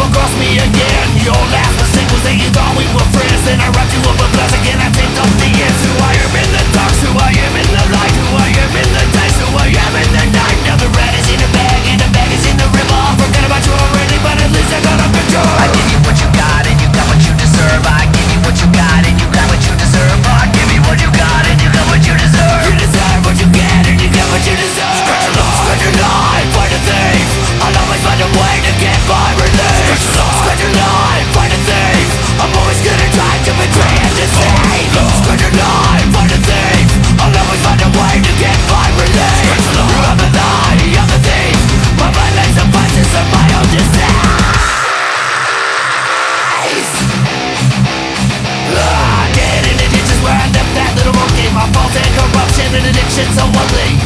double cross me again and addiction so ugly